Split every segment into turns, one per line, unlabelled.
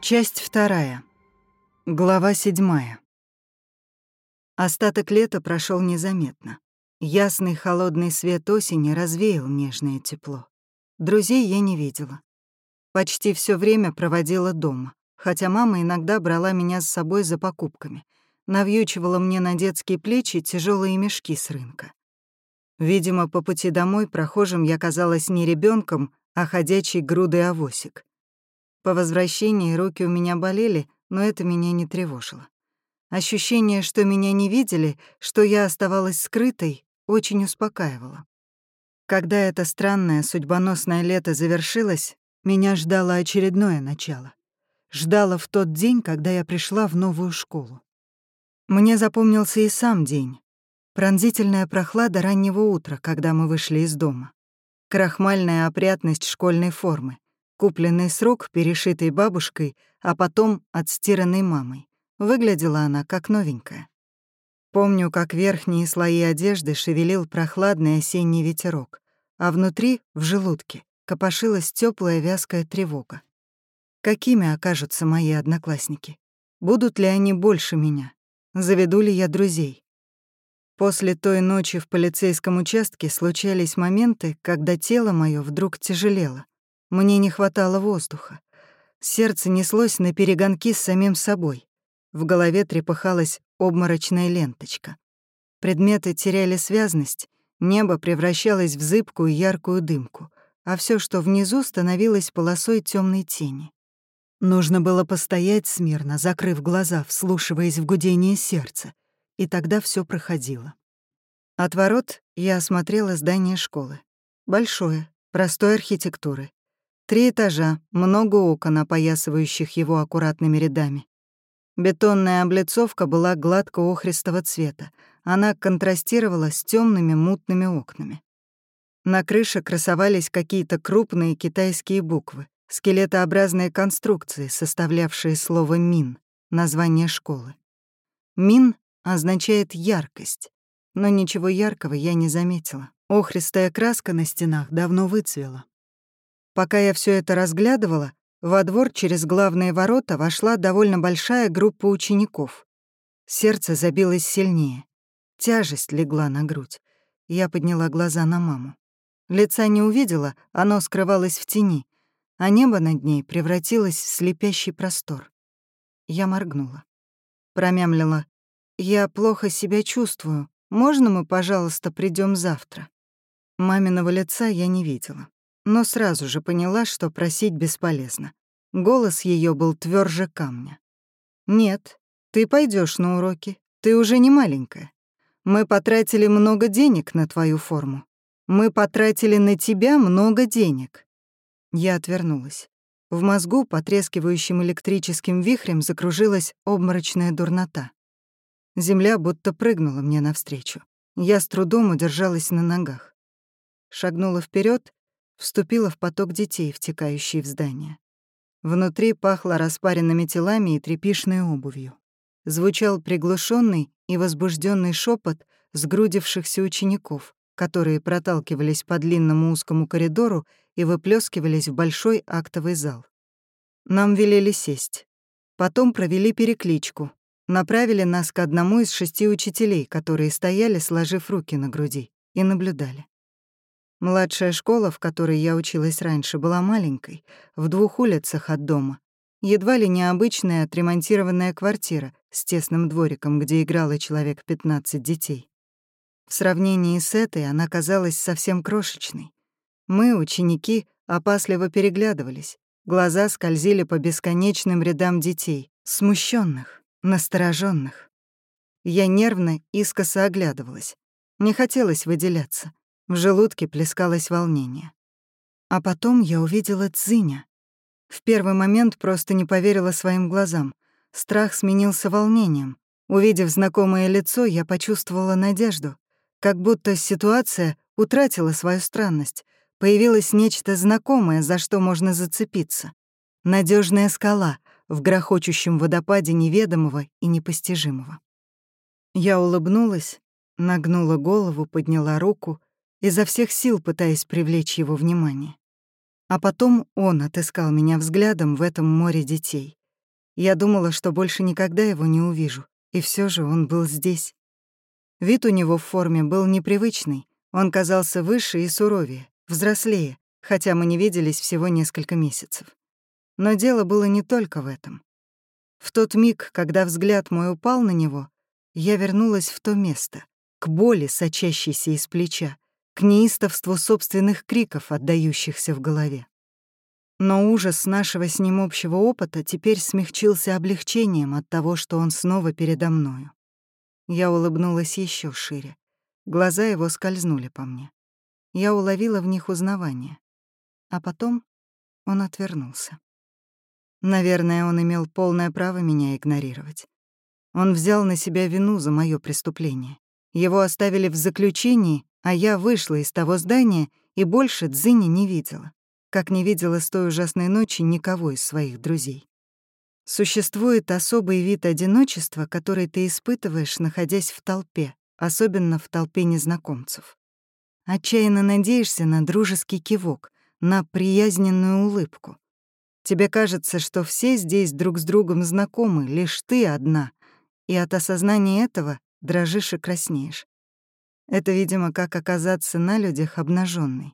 Часть вторая. Глава седьмая. Остаток лета прошел незаметно. Ясный холодный свет осени развеял нежное тепло. Друзей я не видела. Почти все время проводила дома, хотя мама иногда брала меня с собой за покупками, навьючивала мне на детские плечи тяжелые мешки с рынка. Видимо, по пути домой прохожим я казалась не ребенком, а ходячей грудой авосик. По возвращении руки у меня болели, но это меня не тревожило. Ощущение, что меня не видели, что я оставалась скрытой, очень успокаивало. Когда это странное судьбоносное лето завершилось, меня ждало очередное начало. Ждало в тот день, когда я пришла в новую школу. Мне запомнился и сам день. Пронзительная прохлада раннего утра, когда мы вышли из дома. Крахмальная опрятность школьной формы — Купленный срок, перешитый бабушкой, а потом отстиранной мамой. Выглядела она как новенькая. Помню, как верхние слои одежды шевелил прохладный осенний ветерок, а внутри, в желудке, копошилась теплая вязкая тревога. Какими окажутся мои одноклассники? Будут ли они больше меня? Заведу ли я друзей? После той ночи в полицейском участке случались моменты, когда тело мое вдруг тяжелело, мне не хватало воздуха. Сердце неслось на перегонки с самим собой. В голове трепыхалась обморочная ленточка. Предметы теряли связность, небо превращалось в зыбкую яркую дымку, а все, что внизу, становилось полосой темной тени. Нужно было постоять смирно, закрыв глаза, вслушиваясь в гудение сердца, и тогда все проходило. От ворот я осмотрела здание школы. Большое, простой архитектуры. Три этажа, много окон, опоясывающих его аккуратными рядами. Бетонная облицовка была гладко-охристого цвета. Она контрастировала с темными мутными окнами. На крыше красовались какие-то крупные китайские буквы, скелетообразные конструкции, составлявшие слово «мин», название школы. «Мин» означает «яркость», но ничего яркого я не заметила. Охристая краска на стенах давно выцвела. Пока я все это разглядывала, во двор через главные ворота вошла довольно большая группа учеников. Сердце забилось сильнее. Тяжесть легла на грудь. Я подняла глаза на маму. Лица не увидела, оно скрывалось в тени, а небо над ней превратилось в слепящий простор. Я моргнула. Промямлила. «Я плохо себя чувствую. Можно мы, пожалуйста, придем завтра?» Маминого лица я не видела но сразу же поняла, что просить бесполезно. Голос ее был тверже камня. «Нет, ты пойдешь на уроки, ты уже не маленькая. Мы потратили много денег на твою форму. Мы потратили на тебя много денег». Я отвернулась. В мозгу, потрескивающим электрическим вихрем, закружилась обморочная дурнота. Земля будто прыгнула мне навстречу. Я с трудом удержалась на ногах. Шагнула вперед вступила в поток детей, втекающий в здание. Внутри пахло распаренными телами и трепишной обувью. Звучал приглушенный и возбужденный шепот сгрудившихся учеников, которые проталкивались по длинному узкому коридору и выплескивались в большой актовый зал. Нам велели сесть. Потом провели перекличку, направили нас к одному из шести учителей, которые стояли, сложив руки на груди, и наблюдали. Младшая школа, в которой я училась раньше, была маленькой, в двух улицах от дома. Едва ли необычная отремонтированная квартира с тесным двориком, где играло человек 15 детей. В сравнении с этой она казалась совсем крошечной. Мы, ученики, опасливо переглядывались. Глаза скользили по бесконечным рядам детей, смущенных, настороженных. Я нервно искоса оглядывалась. Не хотелось выделяться. В желудке плескалось волнение. А потом я увидела Цзиня. В первый момент просто не поверила своим глазам. Страх сменился волнением. Увидев знакомое лицо, я почувствовала надежду. Как будто ситуация утратила свою странность. Появилось нечто знакомое, за что можно зацепиться. Надежная скала в грохочущем водопаде неведомого и непостижимого. Я улыбнулась, нагнула голову, подняла руку, изо всех сил пытаясь привлечь его внимание. А потом он отыскал меня взглядом в этом море детей. Я думала, что больше никогда его не увижу, и все же он был здесь. Вид у него в форме был непривычный, он казался выше и суровее, взрослее, хотя мы не виделись всего несколько месяцев. Но дело было не только в этом. В тот миг, когда взгляд мой упал на него, я вернулась в то место, к боли, сочащейся из плеча, к неистовству собственных криков, отдающихся в голове. Но ужас нашего с ним общего опыта теперь смягчился облегчением от того, что он снова передо мною. Я улыбнулась еще шире. Глаза его скользнули по мне. Я уловила в них узнавание. А потом он отвернулся. Наверное, он имел полное право меня игнорировать. Он взял на себя вину за мое преступление. Его оставили в заключении, а я вышла из того здания и больше Дзыни не видела, как не видела с той ужасной ночи никого из своих друзей. Существует особый вид одиночества, который ты испытываешь, находясь в толпе, особенно в толпе незнакомцев. Отчаянно надеешься на дружеский кивок, на приязненную улыбку. Тебе кажется, что все здесь друг с другом знакомы, лишь ты одна, и от осознания этого дрожишь и краснеешь. Это, видимо, как оказаться на людях обнаженной.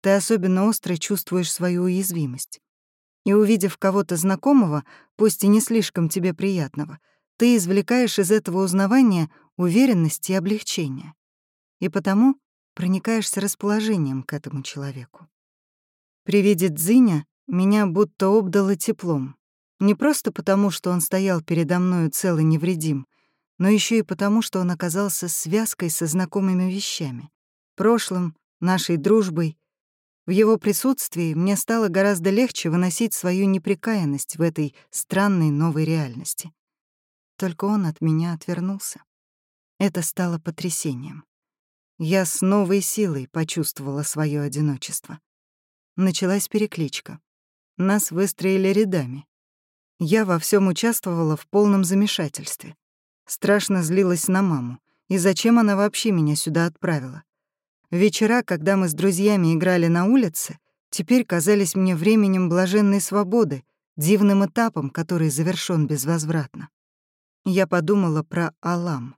Ты особенно остро чувствуешь свою уязвимость. И увидев кого-то знакомого, пусть и не слишком тебе приятного, ты извлекаешь из этого узнавания уверенность и облегчение. И потому проникаешься расположением к этому человеку. При виде Дзиня меня будто обдало теплом. Не просто потому, что он стоял передо мною цел и невредим, но еще и потому, что он оказался связкой со знакомыми вещами. Прошлым, нашей дружбой. В его присутствии мне стало гораздо легче выносить свою неприкаянность в этой странной новой реальности. Только он от меня отвернулся. Это стало потрясением. Я с новой силой почувствовала свое одиночество. Началась перекличка. Нас выстроили рядами. Я во всем участвовала в полном замешательстве. Страшно злилась на маму. И зачем она вообще меня сюда отправила? Вечера, когда мы с друзьями играли на улице, теперь казались мне временем блаженной свободы, дивным этапом, который завершён безвозвратно. Я подумала про Алам.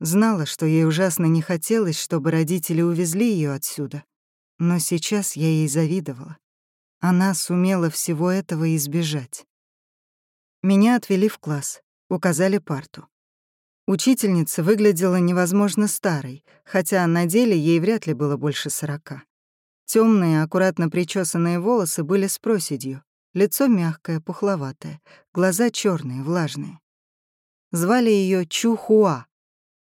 Знала, что ей ужасно не хотелось, чтобы родители увезли ее отсюда. Но сейчас я ей завидовала. Она сумела всего этого избежать. Меня отвели в класс, указали парту. Учительница выглядела невозможно старой, хотя на деле ей вряд ли было больше сорока. Темные, аккуратно причесанные волосы были с проседью, лицо мягкое, пухловатое, глаза черные, влажные. Звали ее Чухуа.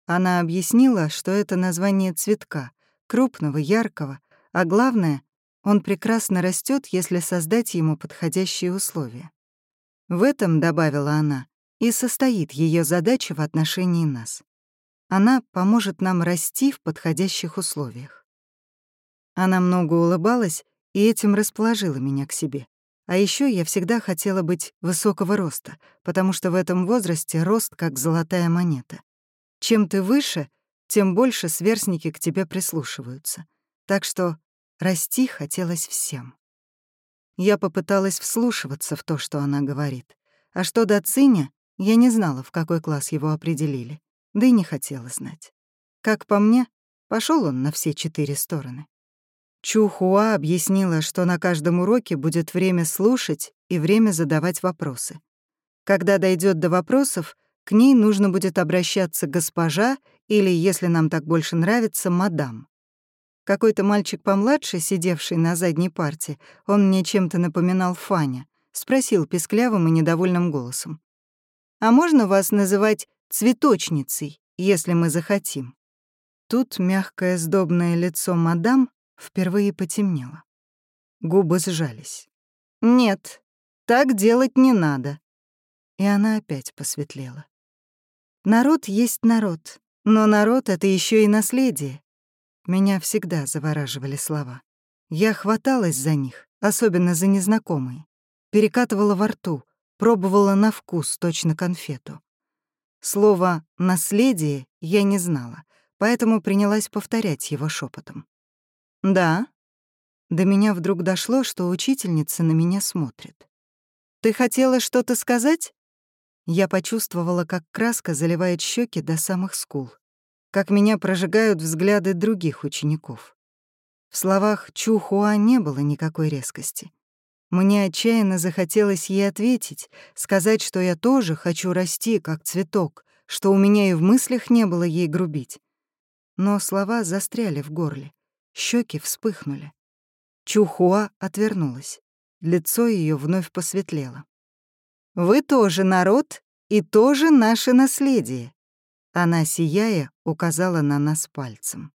Она объяснила, что это название цветка, крупного, яркого, а главное, он прекрасно растет, если создать ему подходящие условия. В этом, добавила она, и состоит ее задача в отношении нас. Она поможет нам расти в подходящих условиях. Она много улыбалась и этим расположила меня к себе. А еще я всегда хотела быть высокого роста, потому что в этом возрасте рост как золотая монета. Чем ты выше, тем больше сверстники к тебе прислушиваются. Так что расти хотелось всем. Я попыталась вслушиваться в то, что она говорит. А что до Циня, я не знала, в какой класс его определили, да и не хотела знать. Как по мне, пошел он на все четыре стороны. Чухуа объяснила, что на каждом уроке будет время слушать и время задавать вопросы. Когда дойдет до вопросов, к ней нужно будет обращаться госпожа или, если нам так больше нравится, мадам. Какой-то мальчик помладше, сидевший на задней парте, он мне чем-то напоминал Фаня, спросил песклявым и недовольным голосом. А можно вас называть цветочницей, если мы захотим?» Тут мягкое сдобное лицо мадам впервые потемнело. Губы сжались. «Нет, так делать не надо». И она опять посветлела. «Народ есть народ, но народ — это еще и наследие». Меня всегда завораживали слова. Я хваталась за них, особенно за незнакомые. Перекатывала во рту, пробовала на вкус точно конфету. Слово «наследие» я не знала, поэтому принялась повторять его шепотом. «Да». До меня вдруг дошло, что учительница на меня смотрит. «Ты хотела что-то сказать?» Я почувствовала, как краска заливает щеки до самых скул, как меня прожигают взгляды других учеников. В словах Чухуа не было никакой резкости. Мне отчаянно захотелось ей ответить, сказать, что я тоже хочу расти, как цветок, что у меня и в мыслях не было ей грубить. Но слова застряли в горле, щеки вспыхнули. Чухуа отвернулась. Лицо ее вновь посветлело. «Вы тоже народ и тоже наше наследие», она, сияя, указала на нас пальцем.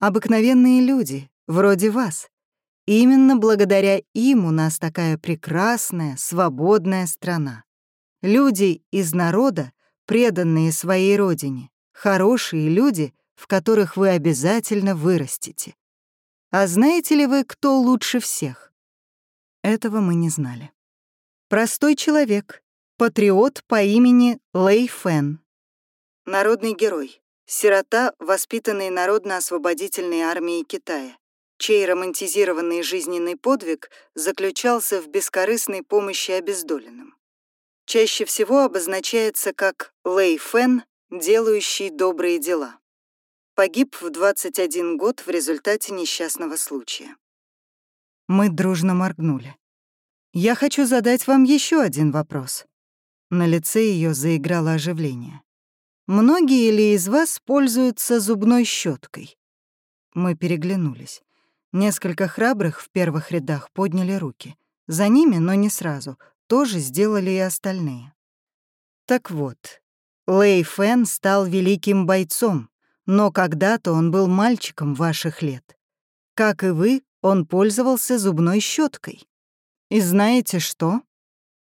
«Обыкновенные люди, вроде вас. Именно благодаря им у нас такая прекрасная, свободная страна. Люди из народа, преданные своей родине, хорошие люди, в которых вы обязательно вырастете. А знаете ли вы, кто лучше всех? Этого мы не знали. Простой человек, патриот по имени Лэй Фэн. Народный герой, сирота, воспитанный Народно-освободительной армией Китая чей романтизированный жизненный подвиг заключался в бескорыстной помощи обездоленным. Чаще всего обозначается как Лэй Фэн, делающий добрые дела. Погиб в 21 год в результате несчастного случая. Мы дружно моргнули. «Я хочу задать вам еще один вопрос». На лице ее заиграло оживление. «Многие ли из вас пользуются зубной щеткой? Мы переглянулись. Несколько храбрых в первых рядах подняли руки. За ними, но не сразу, тоже сделали и остальные. Так вот, Лэй Фэн стал великим бойцом, но когда-то он был мальчиком ваших лет. Как и вы, он пользовался зубной щеткой. И знаете что?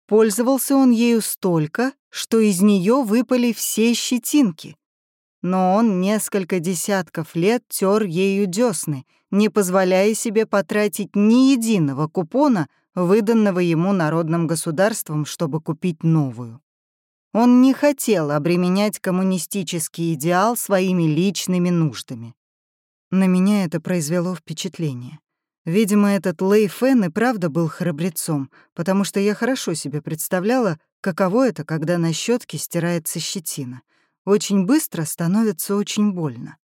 Пользовался он ею столько, что из нее выпали все щетинки. Но он несколько десятков лет тер ею десны не позволяя себе потратить ни единого купона, выданного ему народным государством, чтобы купить новую. Он не хотел обременять коммунистический идеал своими личными нуждами. На меня это произвело впечатление. Видимо, этот Лэй Фэн и правда был храбрецом, потому что я хорошо себе представляла, каково это, когда на щетке стирается щетина. Очень быстро становится очень больно.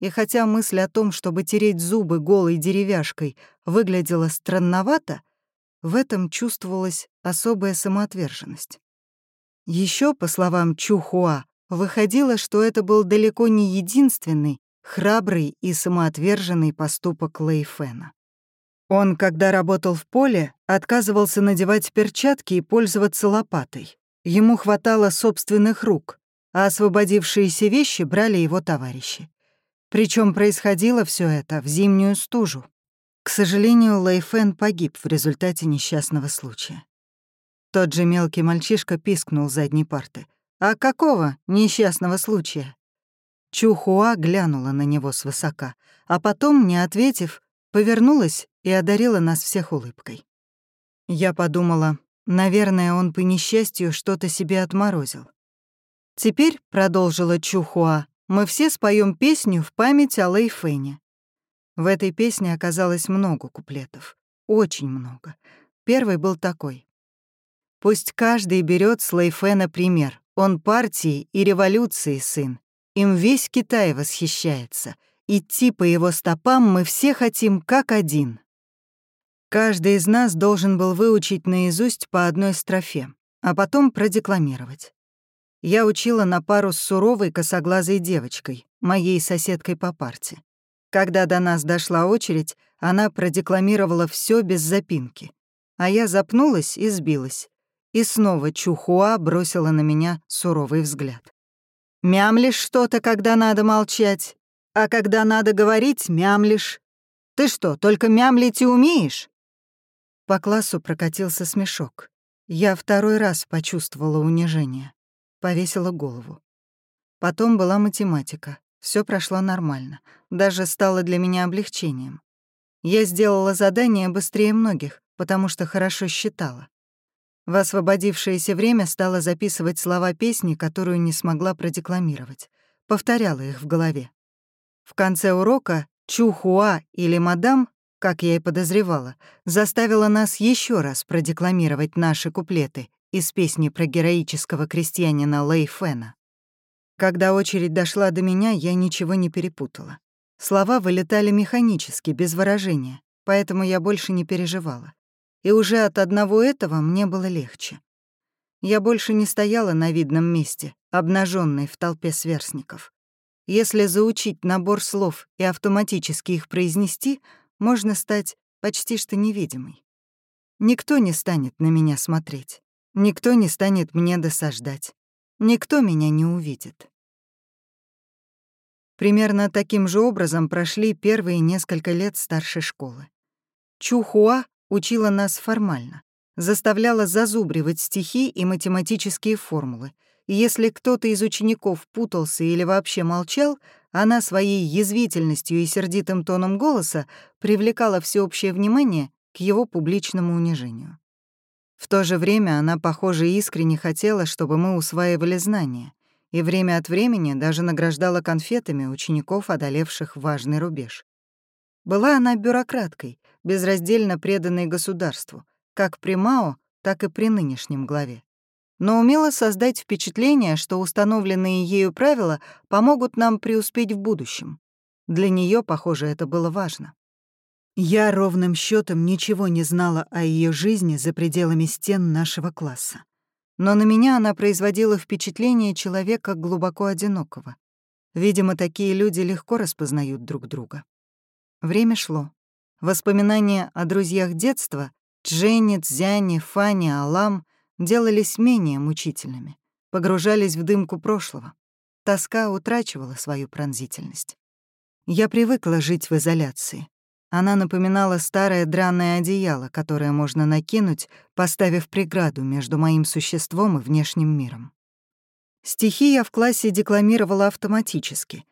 И хотя мысль о том, чтобы тереть зубы голой деревяшкой, выглядела странновато, в этом чувствовалась особая самоотверженность. Еще, по словам Чухуа, выходило, что это был далеко не единственный, храбрый и самоотверженный поступок Лейфена. Он, когда работал в поле, отказывался надевать перчатки и пользоваться лопатой. Ему хватало собственных рук, а освободившиеся вещи брали его товарищи. Причем происходило все это в зимнюю стужу. К сожалению, Лэйфен погиб в результате несчастного случая. Тот же мелкий мальчишка пискнул задней парты. «А какого несчастного случая?» Чухуа глянула на него свысока, а потом, не ответив, повернулась и одарила нас всех улыбкой. Я подумала, наверное, он по несчастью что-то себе отморозил. Теперь, — продолжила Чухуа, мы все споем песню в память о Лейфене. В этой песне оказалось много куплетов. Очень много. Первый был такой. «Пусть каждый берет с Лейфена пример. Он партии и революции сын. Им весь Китай восхищается. Идти по его стопам мы все хотим как один». Каждый из нас должен был выучить наизусть по одной строфе, а потом продекламировать. Я учила на пару с суровой косоглазой девочкой, моей соседкой по парте. Когда до нас дошла очередь, она продекламировала все без запинки. А я запнулась и сбилась. И снова Чухуа бросила на меня суровый взгляд. «Мямлишь что-то, когда надо молчать, а когда надо говорить, мямлишь. Ты что, только мямлить и умеешь?» По классу прокатился смешок. Я второй раз почувствовала унижение повесила голову. Потом была математика. Все прошло нормально. Даже стало для меня облегчением. Я сделала задание быстрее многих, потому что хорошо считала. В освободившееся время стала записывать слова песни, которую не смогла продекламировать. Повторяла их в голове. В конце урока Чухуа или мадам, как я и подозревала, заставила нас еще раз продекламировать наши куплеты из песни про героического крестьянина Лэй Фэна. Когда очередь дошла до меня, я ничего не перепутала. Слова вылетали механически, без выражения, поэтому я больше не переживала. И уже от одного этого мне было легче. Я больше не стояла на видном месте, обнаженной в толпе сверстников. Если заучить набор слов и автоматически их произнести, можно стать почти что невидимой. Никто не станет на меня смотреть. Никто не станет мне досаждать. Никто меня не увидит. Примерно таким же образом прошли первые несколько лет старшей школы. Чухуа учила нас формально, заставляла зазубривать стихи и математические формулы — и если кто-то из учеников путался или вообще молчал, она своей язвительностью и сердитым тоном голоса привлекала всеобщее внимание к его публичному унижению. В то же время она, похоже, искренне хотела, чтобы мы усваивали знания, и время от времени даже награждала конфетами учеников, одолевших важный рубеж. Была она бюрократкой, безраздельно преданной государству, как при Мао, так и при нынешнем главе но умела создать впечатление, что установленные ею правила помогут нам преуспеть в будущем. Для нее, похоже, это было важно. Я ровным счетом ничего не знала о ее жизни за пределами стен нашего класса. Но на меня она производила впечатление человека глубоко одинокого. Видимо, такие люди легко распознают друг друга. Время шло. Воспоминания о друзьях детства — Дженни, Цзяне, Фане, Алам — делались менее мучительными, погружались в дымку прошлого. Тоска утрачивала свою пронзительность. Я привыкла жить в изоляции. Она напоминала старое драное одеяло, которое можно накинуть, поставив преграду между моим существом и внешним миром. Стихи я в классе декламировала автоматически,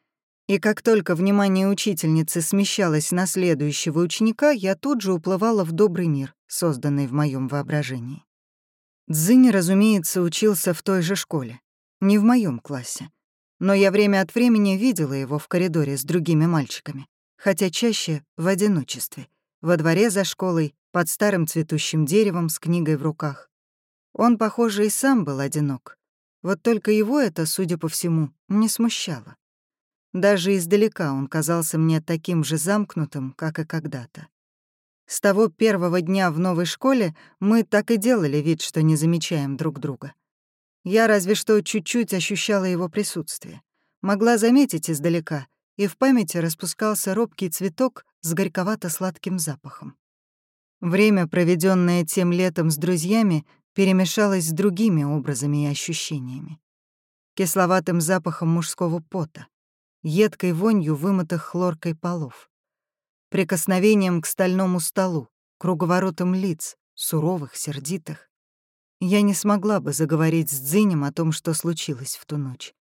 и как только внимание учительницы смещалось на следующего ученика, я тут же уплывала в добрый мир, созданный в моем воображении. Дзинь, разумеется, учился в той же школе, не в моем классе. Но я время от времени видела его в коридоре с другими мальчиками, хотя чаще в одиночестве, во дворе за школой, под старым цветущим деревом с книгой в руках. Он, похоже, и сам был одинок. Вот только его это, судя по всему, не смущало. Даже издалека он казался мне таким же замкнутым, как и когда-то. С того первого дня в новой школе мы так и делали вид, что не замечаем друг друга. Я разве что чуть-чуть ощущала его присутствие. Могла заметить издалека, и в памяти распускался робкий цветок с горьковато-сладким запахом. Время, проведенное тем летом с друзьями, перемешалось с другими образами и ощущениями. Кисловатым запахом мужского пота, едкой вонью вымытых хлоркой полов, прикосновением к стальному столу, круговоротом лиц, суровых, сердитых. Я не смогла бы заговорить с Дзинем о том, что случилось в ту ночь.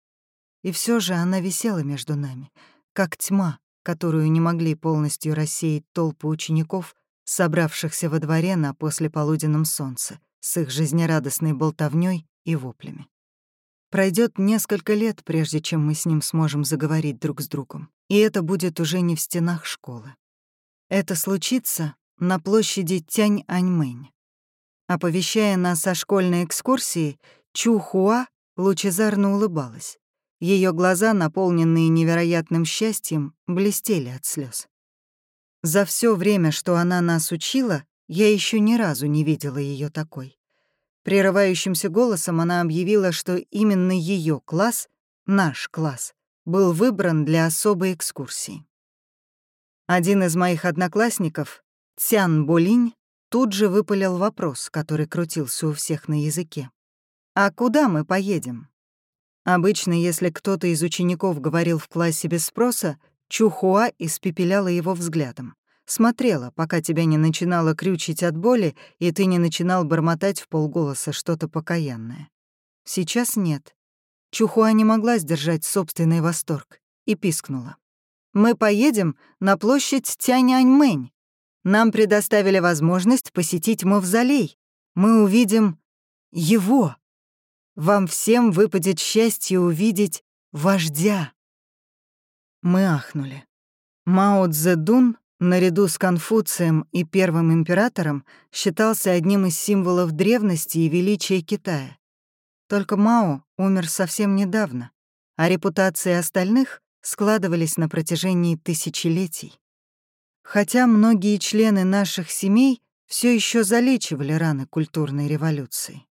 И все же она висела между нами, как тьма, которую не могли полностью рассеять толпы учеников, собравшихся во дворе на послеполуденном солнце, с их жизнерадостной болтовнёй и воплями. Пройдет несколько лет, прежде чем мы с ним сможем заговорить друг с другом, и это будет уже не в стенах школы. Это случится на площади Тянь-Аньмэнь. Оповещая нас о школьной экскурсии, Чу Хуа лучезарно улыбалась. Ее глаза, наполненные невероятным счастьем, блестели от слез. За все время, что она нас учила, я еще ни разу не видела ее такой. Прерывающимся голосом она объявила, что именно ее класс, наш класс, был выбран для особой экскурсии. Один из моих одноклассников, Цян Болинь, тут же выпалил вопрос, который крутился у всех на языке. «А куда мы поедем?» Обычно, если кто-то из учеников говорил в классе без спроса, Чухуа испепеляла его взглядом. Смотрела, пока тебя не начинало крючить от боли, и ты не начинал бормотать в полголоса что-то покаянное. Сейчас нет. Чухуа не могла сдержать собственный восторг и пискнула. Мы поедем на площадь Тяньаньмэнь. Нам предоставили возможность посетить мавзолей. Мы увидим его. Вам всем выпадет счастье увидеть вождя. Мы ахнули. Мао Цзэдун, наряду с Конфуцием и первым императором, считался одним из символов древности и величия Китая. Только Мао умер совсем недавно, а репутации остальных складывались на протяжении тысячелетий. Хотя многие члены наших семей все еще залечивали раны культурной революции.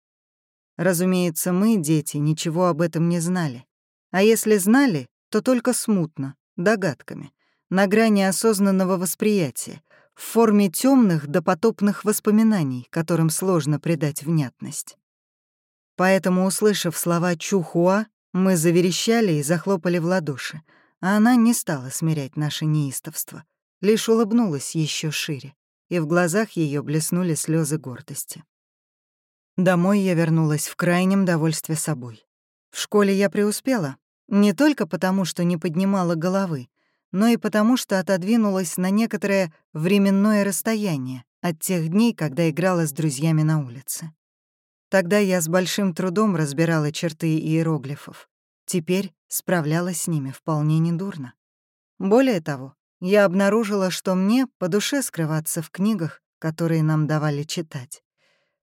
Разумеется, мы, дети, ничего об этом не знали. А если знали, то только смутно, догадками, на грани осознанного восприятия, в форме темных допотопных воспоминаний, которым сложно придать внятность. Поэтому, услышав слова Чухуа, мы заверещали и захлопали в ладоши, а она не стала смирять наше неистовство, лишь улыбнулась еще шире, и в глазах ее блеснули слезы гордости. Домой я вернулась в крайнем довольстве собой. В школе я преуспела, не только потому, что не поднимала головы, но и потому, что отодвинулась на некоторое временное расстояние от тех дней, когда играла с друзьями на улице. Тогда я с большим трудом разбирала черты иероглифов. Теперь справлялась с ними вполне недурно. Более того, я обнаружила, что мне по душе скрываться в книгах, которые нам давали читать.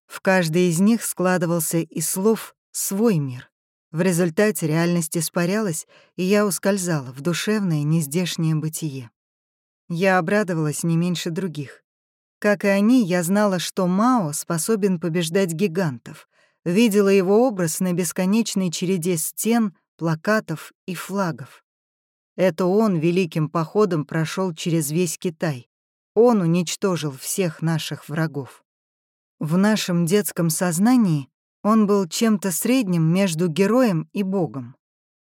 В каждой из них складывался из слов свой мир. В результате реальность испарялась, и я ускользала в душевное, нездешнее бытие. Я обрадовалась не меньше других. Как и они, я знала, что Мао способен побеждать гигантов, видела его образ на бесконечной череде стен, плакатов и флагов. Это он великим походом прошел через весь Китай. Он уничтожил всех наших врагов. В нашем детском сознании он был чем-то средним между героем и богом.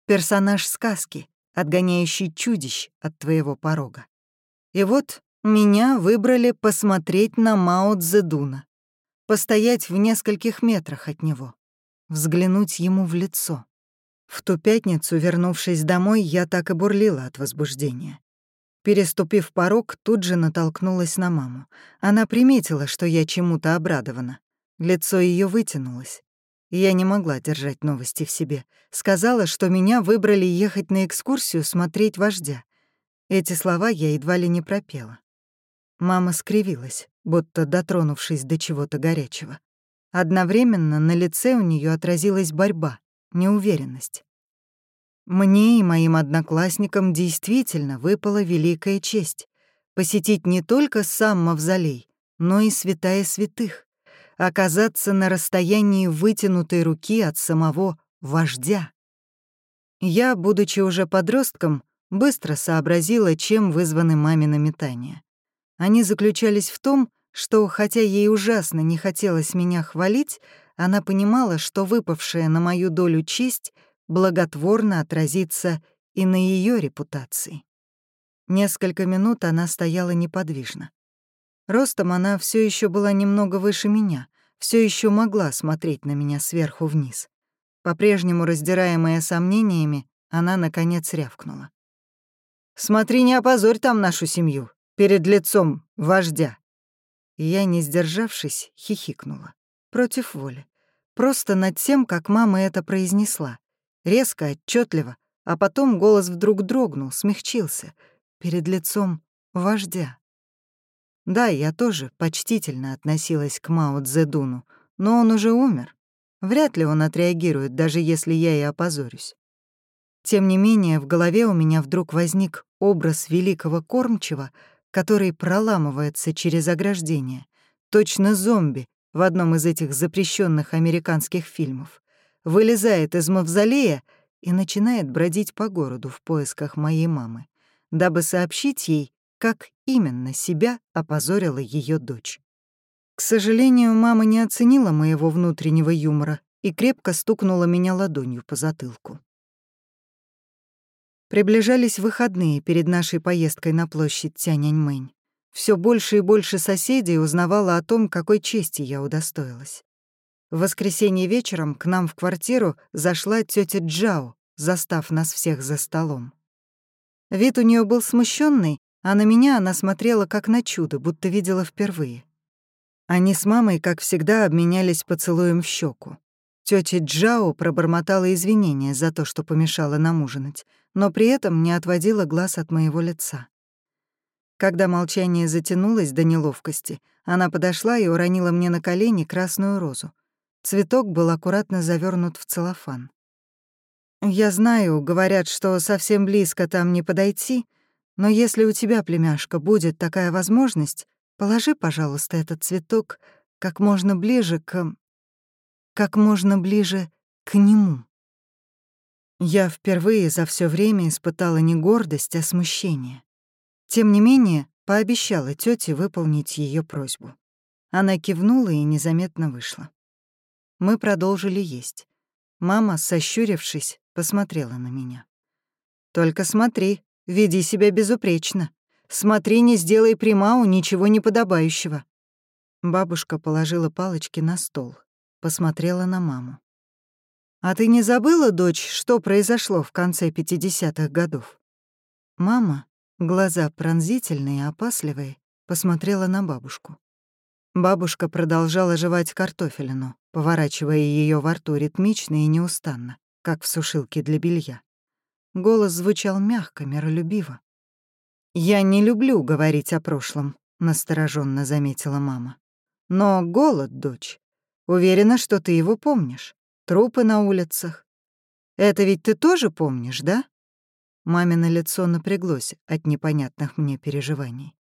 Персонаж сказки, отгоняющий чудищ от твоего порога. И вот меня выбрали посмотреть на Мао Цзэдуна, постоять в нескольких метрах от него, взглянуть ему в лицо. В ту пятницу, вернувшись домой, я так и бурлила от возбуждения. Переступив порог, тут же натолкнулась на маму. Она приметила, что я чему-то обрадована. Лицо ее вытянулось. Я не могла держать новости в себе. Сказала, что меня выбрали ехать на экскурсию смотреть вождя. Эти слова я едва ли не пропела. Мама скривилась, будто дотронувшись до чего-то горячего. Одновременно на лице у нее отразилась борьба, неуверенность. Мне и моим одноклассникам действительно выпала великая честь посетить не только сам мавзолей, но и святая святых, оказаться на расстоянии вытянутой руки от самого вождя. Я, будучи уже подростком, быстро сообразила, чем вызваны мамины метания. Они заключались в том, что, хотя ей ужасно не хотелось меня хвалить, она понимала, что выпавшая на мою долю честь благотворно отразится и на ее репутации. Несколько минут она стояла неподвижно. Ростом она все еще была немного выше меня, все еще могла смотреть на меня сверху вниз. По-прежнему раздираемая сомнениями, она, наконец, рявкнула. «Смотри, не опозорь там нашу семью перед лицом вождя». Я, не сдержавшись, хихикнула. Против воли. Просто над тем, как мама это произнесла. Резко, отчетливо, а потом голос вдруг дрогнул, смягчился. Перед лицом вождя. Да, я тоже почтительно относилась к Мао Цзэдуну, но он уже умер. Вряд ли он отреагирует, даже если я и опозорюсь. Тем не менее, в голове у меня вдруг возник образ великого кормчего, который проламывается через ограждение, точно зомби в одном из этих запрещенных американских фильмов, вылезает из мавзолея и начинает бродить по городу в поисках моей мамы, дабы сообщить ей, как именно себя опозорила ее дочь. К сожалению, мама не оценила моего внутреннего юмора и крепко стукнула меня ладонью по затылку. Приближались выходные перед нашей поездкой на площадь Тяньаньмэнь. Все больше и больше соседей узнавало о том, какой чести я удостоилась. В воскресенье вечером к нам в квартиру зашла тетя Джао, застав нас всех за столом. Вид у нее был смущенный, а на меня она смотрела как на чудо, будто видела впервые. Они с мамой, как всегда, обменялись поцелуем в щеку. Тётя Джао пробормотала извинения за то, что помешала нам ужинать, но при этом не отводила глаз от моего лица. Когда молчание затянулось до неловкости, она подошла и уронила мне на колени красную розу. Цветок был аккуратно завернут в целлофан. «Я знаю, говорят, что совсем близко там не подойти, но если у тебя, племяшка, будет такая возможность, положи, пожалуйста, этот цветок как можно ближе к... как можно ближе к нему». Я впервые за все время испытала не гордость, а смущение. Тем не менее, пообещала тете выполнить ее просьбу. Она кивнула и незаметно вышла. Мы продолжили есть. Мама, сощурившись, посмотрела на меня. «Только смотри, веди себя безупречно. Смотри, не сделай примау ничего неподобающего». Бабушка положила палочки на стол, посмотрела на маму. «А ты не забыла, дочь, что произошло в конце 50-х годов?» Мама, Глаза пронзительные, и опасливые, посмотрела на бабушку. Бабушка продолжала жевать картофелину, поворачивая ее во рту ритмично и неустанно, как в сушилке для белья. Голос звучал мягко, миролюбиво. «Я не люблю говорить о прошлом», — настороженно заметила мама. «Но голод, дочь. Уверена, что ты его помнишь. Трупы на улицах. Это ведь ты тоже помнишь, да?» Мамино лицо напряглось от непонятных мне переживаний.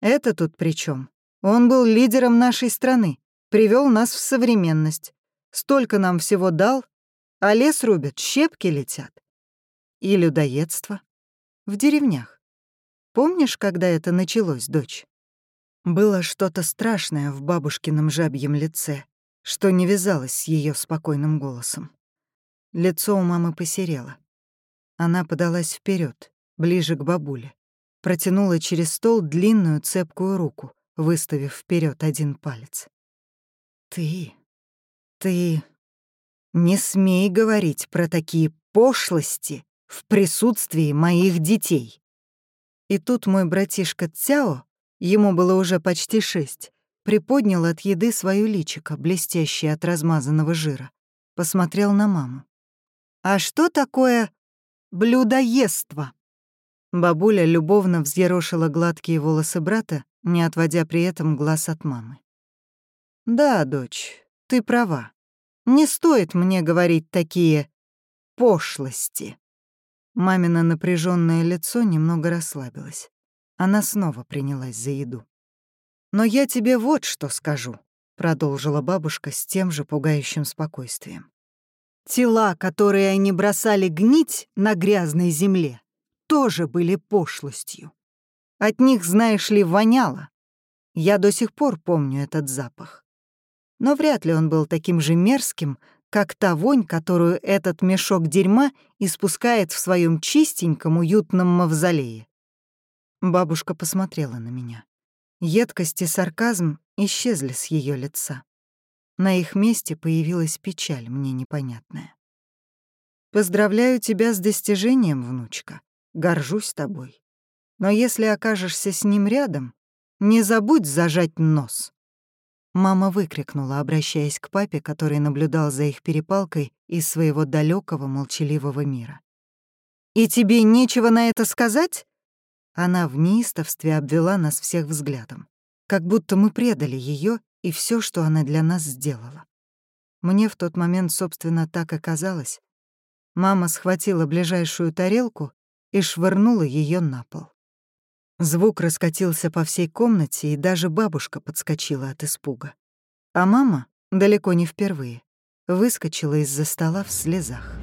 «Это тут при чем? Он был лидером нашей страны, привел нас в современность. Столько нам всего дал, а лес рубят, щепки летят. И людоедство. В деревнях. Помнишь, когда это началось, дочь?» Было что-то страшное в бабушкином жабьем лице, что не вязалось с ее спокойным голосом. Лицо у мамы посерело. Она подалась вперед, ближе к бабуле. Протянула через стол длинную цепкую руку, выставив вперед один палец. «Ты... ты... не смей говорить про такие пошлости в присутствии моих детей!» И тут мой братишка Цяо, ему было уже почти шесть, приподнял от еды свою личико, блестящее от размазанного жира, посмотрел на маму. «А что такое блюдоество. Бабуля любовно взъерошила гладкие волосы брата, не отводя при этом глаз от мамы. «Да, дочь, ты права. Не стоит мне говорить такие пошлости». Мамино напряженное лицо немного расслабилось. Она снова принялась за еду. «Но я тебе вот что скажу», — продолжила бабушка с тем же пугающим спокойствием. Тела, которые они бросали гнить на грязной земле, тоже были пошлостью. От них, знаешь ли, воняло. Я до сих пор помню этот запах. Но вряд ли он был таким же мерзким, как та вонь, которую этот мешок дерьма испускает в своем чистеньком, уютном мавзолее. Бабушка посмотрела на меня. Едкость и сарказм исчезли с ее лица. На их месте появилась печаль мне непонятная. «Поздравляю тебя с достижением, внучка. Горжусь тобой. Но если окажешься с ним рядом, не забудь зажать нос». Мама выкрикнула, обращаясь к папе, который наблюдал за их перепалкой из своего далекого молчаливого мира. «И тебе нечего на это сказать?» Она в неистовстве обвела нас всех взглядом, как будто мы предали ее и все, что она для нас сделала. Мне в тот момент, собственно, так и казалось. Мама схватила ближайшую тарелку и швырнула ее на пол. Звук раскатился по всей комнате, и даже бабушка подскочила от испуга. А мама, далеко не впервые, выскочила из-за стола в слезах.